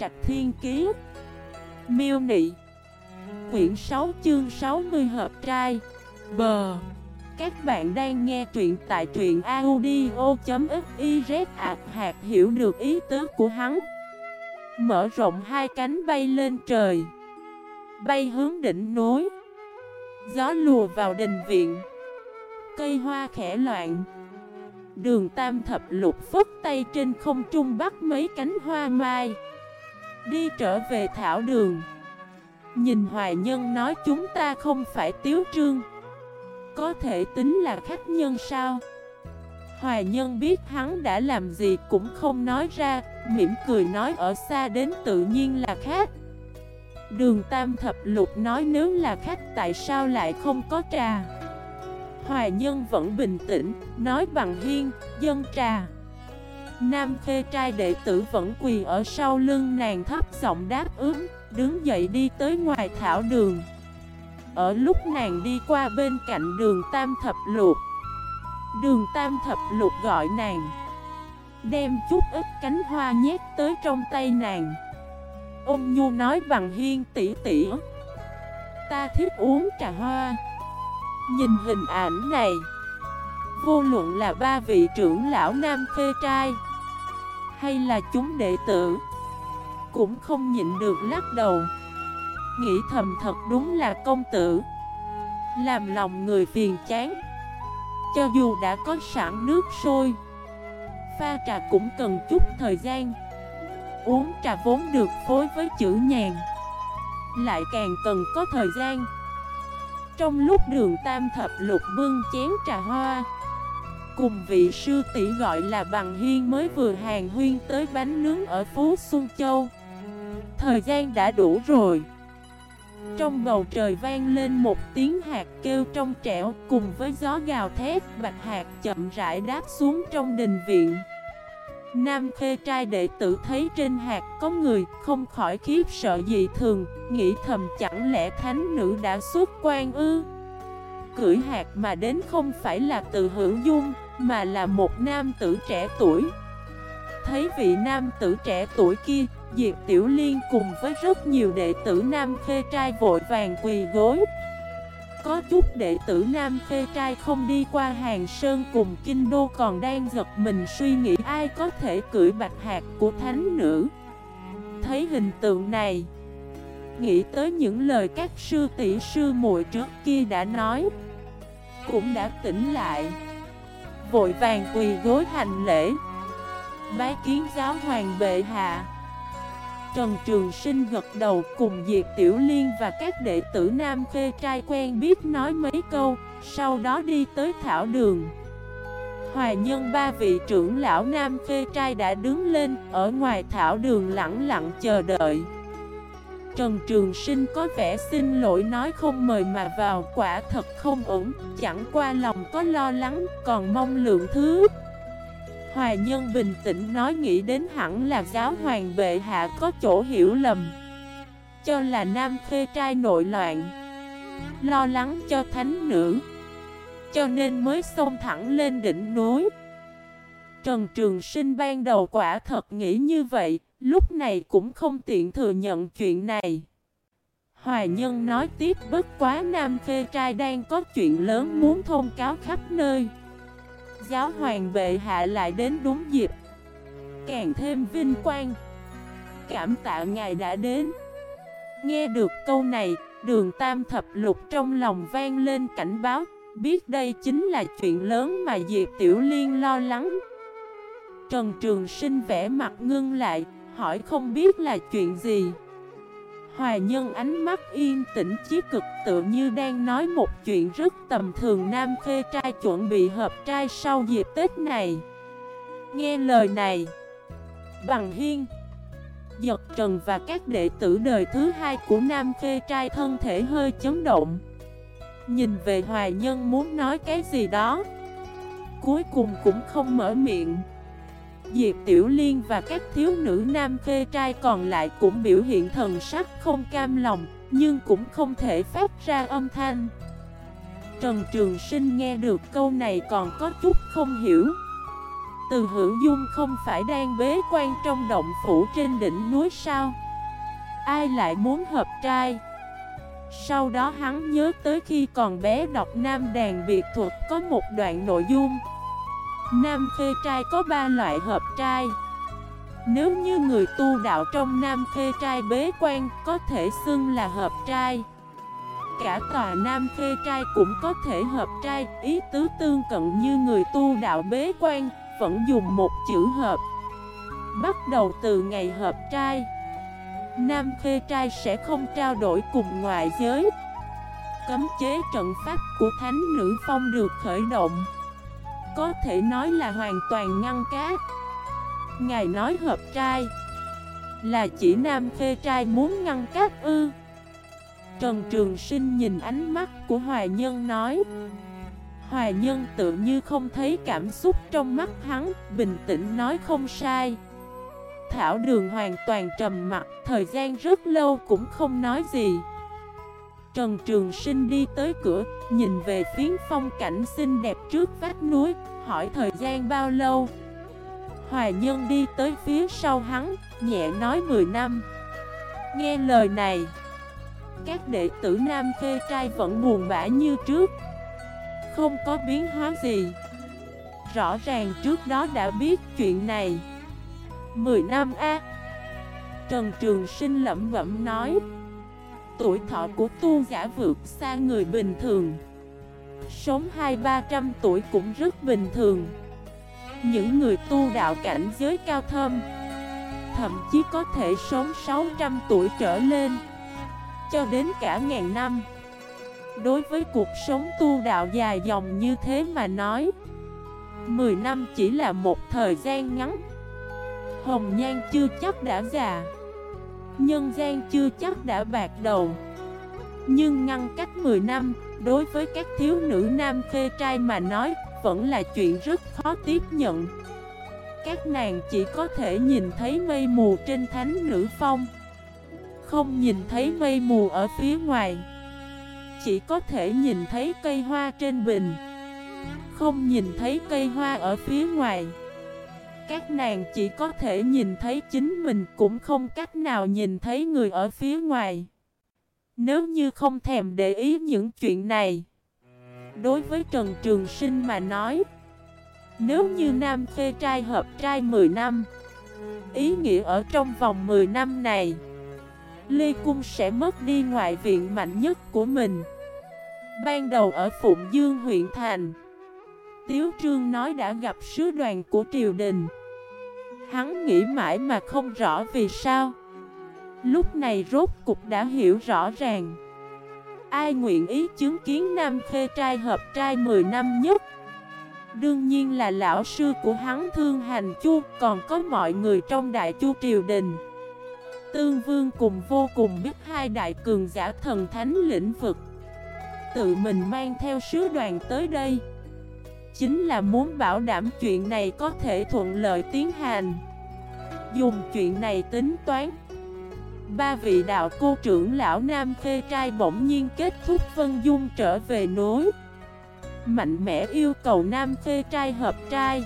Trạch Thiên Kiế Miêu Nị. Quyển 6 chương 60 hợp trai. Bờ Các bạn đang nghe truyện tại truyện audio.xyz ạc à, hạt hiểu được ý tứ của hắn. Mở rộng hai cánh bay lên trời. Bay hướng đỉnh núi. Gió lùa vào đình viện. Cây hoa khẽ loạn. Đường tam thập lục phất tay trên không trung bắt mấy cánh hoa mai. Đi trở về thảo đường. Nhìn hoài nhân nói chúng ta không phải tiếu trương. Có thể tính là khách nhân sao? Hoài nhân biết hắn đã làm gì cũng không nói ra Mỉm cười nói ở xa đến tự nhiên là khách. Đường Tam Thập Lục nói nếu là khách tại sao lại không có trà? Hoài nhân vẫn bình tĩnh, nói bằng hiên, dân trà. Nam khê trai đệ tử vẫn quỳ ở sau lưng nàng thấp giọng đáp ứng, đứng dậy đi tới ngoài thảo đường. Ở lúc nàng đi qua bên cạnh đường Tam Thập Lục Đường Tam Thập Lục gọi nàng Đem chút ít cánh hoa nhét tới trong tay nàng. Ông nhu nói bằng hiên tỉ tỉ Ta thích uống trà hoa. Nhìn hình ảnh này Vô luận là ba vị trưởng lão nam khê trai hay là chúng đệ tử? Cũng không nhịn được lắc đầu. Nghĩ thầm thật đúng là công tử. Làm lòng người phiền chán. Cho dù đã có sẵn nước sôi, Pha trà cũng cần chút thời gian. Uống trà vốn được phối với chữ nhàn. Lại càng cần có thời gian. Trong lúc đường tam thập lục bưng chén trà hoa Cùng vị sư tỷ gọi là bằng hiên mới vừa hàng huyên tới bánh nướng ở phố Xuân Châu. Thời gian đã đủ rồi. Trong bầu trời vang lên một tiếng hạt kêu trong trẻo Cùng với gió gào thét, bạch hạt chậm rãi đáp xuống trong đình viện. Nam khê trai đệ tử thấy trên hạt có người, không khỏi khiếp sợ dị thường, Nghĩ thầm chẳng lẽ thánh nữ đã xuất quan ư? Cưỡi hạt mà đến không phải là từ hữu dung. Mà là một nam tử trẻ tuổi. Thấy vị nam tử trẻ tuổi kia, Diệp Tiểu Liên cùng với rất nhiều đệ tử nam khê trai vội vàng quỳ gối. Có chút đệ tử nam khê trai không đi qua hàng sơn cùng kinh đô còn đang giật mình suy nghĩ ai có thể cưỡi bạch hạt của thánh nữ. Thấy hình tượng này, Nghĩ tới những lời các sư tỷ sư muội trước kia đã nói, Cũng đã tỉnh lại. Vội vàng quỳ gối hành lễ Bái kiến giáo hoàng bệ hạ Trần Trường Sinh gật đầu cùng Diệp Tiểu Liên và các đệ tử nam khê trai quen biết nói mấy câu, sau đó đi tới thảo đường. Hoài nhân ba vị trưởng lão nam khê trai đã đứng lên ở ngoài thảo đường lặng lặng chờ đợi. Trần Trường Sinh có vẻ xin lỗi nói không mời mà vào quả thật không ổn, chẳng qua lòng có lo lắng, còn mong lượng thứ. Hoài nhân bình tĩnh nói nghĩ đến hẳn là giáo hoàng bệ hạ có chỗ hiểu lầm Cho là nam khê trai nội loạn Lo lắng cho thánh nữ Cho nên mới xông thẳng lên đỉnh núi Trần Trường Sinh ban đầu quả thật nghĩ như vậy Lúc này cũng không tiện thừa nhận chuyện này. Hoài nhân nói tiếp bất quá nam khê trai đang có chuyện lớn muốn thông cáo khắp nơi. Giáo hoàng bệ hạ lại đến đúng dịp. Càng thêm vinh quang Cảm tạ ngài đã đến. Nghe được câu này, đường tam thập lục trong lòng vang lên cảnh báo Biết đây chính là chuyện lớn mà Diệp Tiểu Liên lo lắng. Trần Trường Sinh vẽ mặt ngưng lại, hỏi không biết là chuyện gì. Hoài nhân ánh mắt yên tĩnh, chí cực tự như đang nói một chuyện rất tầm thường. Nam khê trai chuẩn bị hợp trai sau dịp Tết này. Nghe lời này, Bằng hiên Giật trần và các đệ tử đời thứ hai của nam khê trai thân thể hơi chấn động. Nhìn về hoài nhân muốn nói cái gì đó, Cuối cùng cũng không mở miệng. Diệp Tiểu Liên và các thiếu nữ nam phê trai còn lại cũng biểu hiện thần sắc không cam lòng, nhưng cũng không thể phát ra âm thanh. Trần Trường Sinh nghe được câu này còn có chút không hiểu. Từ hữu dung không phải đang bế quan trong động phủ trên đỉnh núi sao Ai lại muốn hợp trai Sau đó hắn nhớ tới khi còn bé đọc Nam Đàn Việt thuật có một đoạn nội dung Nam khê trai có ba loại hợp trai. Nếu như người tu đạo trong Nam khê trai bế quan, có thể xưng là hợp trai. Cả tòa Nam khê trai cũng có thể hợp trai, Ý tứ tương cận như người tu đạo bế quan, Vẫn dùng một chữ hợp. Bắt đầu từ ngày hợp trai, Nam khê trai sẽ không trao đổi cùng ngoại giới. Cấm chế trận pháp của thánh nữ phong được khởi động. Có thể nói là hoàn toàn ngăn cát Ngài nói hợp trai Là chỉ nam phê trai muốn ngăn cát ư. Trần Trường Sinh nhìn ánh mắt của Hoài Nhân nói, Hoài Nhân tự như không thấy cảm xúc trong mắt hắn, Bình tĩnh nói không sai. Thảo Đường hoàn toàn trầm mặt Thời gian rất lâu cũng không nói gì. Trần Trường Sinh đi tới cửa, Nhìn về phiến phong cảnh xinh đẹp trước vách núi, Hỏi thời gian bao lâu. Hoài Nhân đi tới phía sau hắn, Nhẹ nói 10 năm. Nghe lời này, Các đệ tử Nam Khê Trai vẫn buồn bã như trước. Không có biến hóa gì. Rõ ràng trước đó đã biết chuyện này. 10 năm A. Trần Trường Sinh lẩm bẩm nói. Tuổi thọ của tu giả vượt xa người bình thường. Sống hai, ba trăm tuổi cũng rất bình thường. Những người tu đạo cảnh giới cao thâm, Thậm chí có thể sống 600 tuổi trở lên, Cho đến cả ngàn năm. Đối với cuộc sống tu đạo dài dòng như thế mà nói 10 năm chỉ là một thời gian ngắn. Hồng nhan chưa chắc đã già. Nhân gian chưa chắc đã bạc đầu. Nhưng ngăn cách 10 năm, Đối với các thiếu nữ nam khê trai mà nói, Vẫn là chuyện rất khó tiếp nhận. Các nàng chỉ có thể nhìn thấy mây mù trên thánh nữ phong, Không nhìn thấy mây mù ở phía ngoài. Chỉ có thể nhìn thấy cây hoa trên bình, Không nhìn thấy cây hoa ở phía ngoài các nàng chỉ có thể nhìn thấy chính mình, cũng không cách nào nhìn thấy người ở phía ngoài. Nếu như không thèm để ý những chuyện này, Đối với Trần Trường Sinh mà nói, Nếu như nam phê trai hợp trai 10 năm, Ý nghĩa ở trong vòng 10 năm này, Lê Cung sẽ mất đi ngoại viện mạnh nhất của mình Ban đầu ở Phụng Dương huyện Thành, Tiếu Trương nói đã gặp sứ đoàn của triều đình Hắn nghĩ mãi mà không rõ vì sao. Lúc này rốt cục đã hiểu rõ ràng. Ai nguyện ý chứng kiến nam khê trai hợp trai 10 năm nhất? Đương nhiên là lão sư của hắn thương hành chu, Còn có mọi người trong đại chu triều đình. Tương vương cùng vô cùng biết hai đại cường giả thần thánh lĩnh vực. Tự mình mang theo sứ đoàn tới đây. Chính là muốn bảo đảm chuyện này có thể thuận lợi tiến hành. Dùng chuyện này tính toán. Ba vị đạo cô trưởng lão Nam Khê Trai bỗng nhiên kết thúc Vân Dung trở về núi. Mạnh mẽ yêu cầu Nam Khê Trai hợp trai.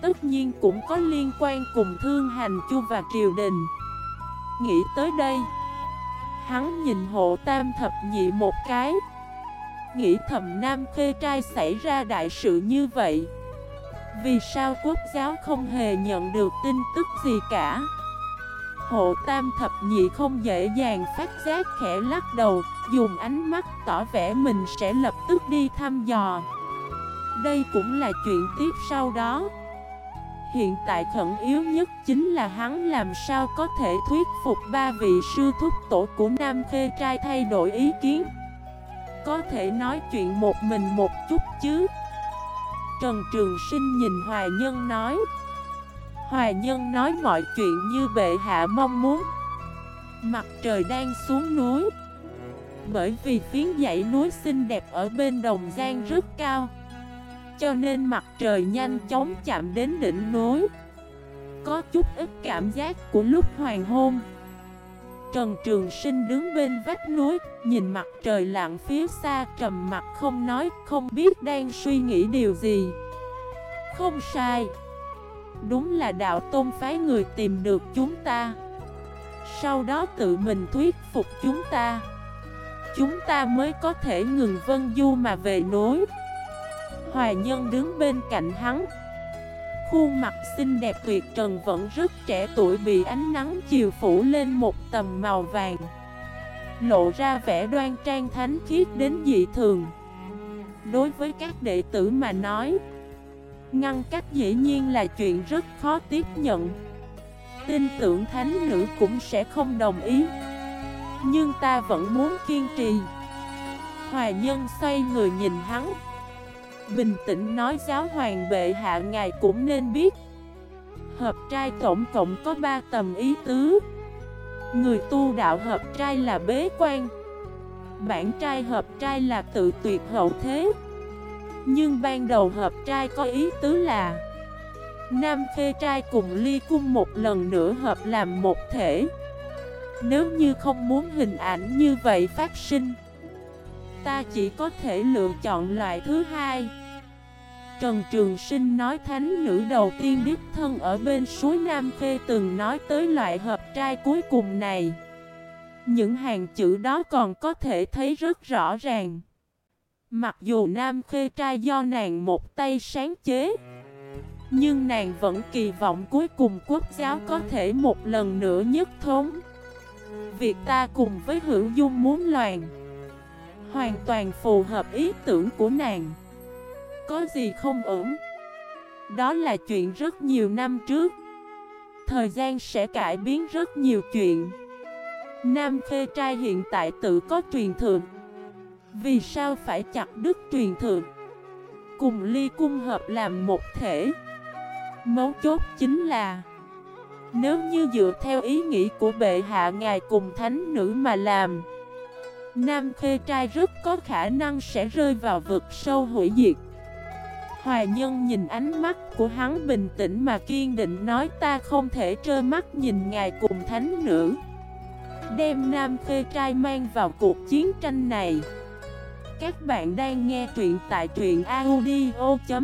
Tất nhiên cũng có liên quan cùng Thương Hành Chu và Triều Đình. Nghĩ tới đây, Hắn nhìn hộ tam thập nhị một cái. Nghĩ thầm Nam Khê Trai xảy ra đại sự như vậy. Vì sao quốc giáo không hề nhận được tin tức gì cả? Hộ tam thập nhị không dễ dàng phát giác khẽ lắc đầu, Dùng ánh mắt tỏ vẻ mình sẽ lập tức đi thăm dò. Đây cũng là chuyện tiếp sau đó. Hiện tại khẩn yếu nhất chính là hắn làm sao có thể thuyết phục ba vị sư thúc tổ của Nam Khê Trai thay đổi ý kiến có thể nói chuyện một mình một chút chứ? Trần Trường Sinh nhìn Hoài Nhân nói. Hoài Nhân nói mọi chuyện như bệ hạ mong muốn. Mặt trời đang xuống núi. Bởi vì phiến dãy núi xinh đẹp ở bên đồng giang rất cao, Cho nên mặt trời nhanh chóng chạm đến đỉnh núi. Có chút ít cảm giác của lúc hoàng hôn. Trần Trường Sinh đứng bên vách núi, nhìn mặt trời lặng phía xa trầm mặt không nói, không biết đang suy nghĩ điều gì. Không sai. Đúng là đạo tôn phái người tìm được chúng ta Sau đó tự mình thuyết phục chúng ta Chúng ta mới có thể ngừng vân du mà về nối Hoài nhân đứng bên cạnh hắn Khuôn mặt xinh đẹp tuyệt trần vẫn rất trẻ tuổi bị ánh nắng chiều phủ lên một tầm màu vàng. Lộ ra vẻ đoan trang thánh khiết đến dị thường. Đối với các đệ tử mà nói, Ngăn cách dĩ nhiên là chuyện rất khó tiếp nhận. Tin tưởng thánh nữ cũng sẽ không đồng ý. Nhưng ta vẫn muốn kiên trì. Hòa nhân xoay người nhìn hắn. Bình tĩnh nói giáo hoàng bệ hạ ngài cũng nên biết. Hợp trai tổng cộng có 3 tầm ý tứ. Người tu đạo hợp trai là bế quan, Bản trai hợp trai là tự tuyệt hậu thế. Nhưng ban đầu hợp trai có ý tứ là, Nam phê trai cùng ly cung một lần nữa hợp làm một thể. Nếu như không muốn hình ảnh như vậy phát sinh, Ta chỉ có thể lựa chọn loại thứ hai. Trần Trường Sinh nói thánh nữ đầu tiên đích thân ở bên suối Nam Khê từng nói tới loại hợp trai cuối cùng này. Những hàng chữ đó còn có thể thấy rất rõ ràng. Mặc dù Nam Khê trai do nàng một tay sáng chế, nhưng nàng vẫn kỳ vọng cuối cùng quốc giáo có thể một lần nữa nhất thống. Việc ta cùng với hữu dung muốn loàn, hoàn toàn phù hợp ý tưởng của nàng có gì không ổn. Đó là chuyện rất nhiều năm trước. Thời gian sẽ cải biến rất nhiều chuyện. Nam Khê Trai hiện tại tự có truyền thượng. Vì sao phải chặt đứt truyền thượng? Cùng ly cung hợp làm một thể. Mấu chốt chính là, Nếu như dựa theo ý nghĩ của bệ hạ ngài cùng thánh nữ mà làm, Nam Khê Trai rất có khả năng sẽ rơi vào vực sâu hủy diệt. Hoài nhân nhìn ánh mắt của hắn bình tĩnh mà kiên định nói, ta không thể trơ mắt nhìn ngài cùng thánh nữ. Đem nam phê trai mang vào cuộc chiến tranh này. Các bạn đang nghe truyện tại truyện audio.fif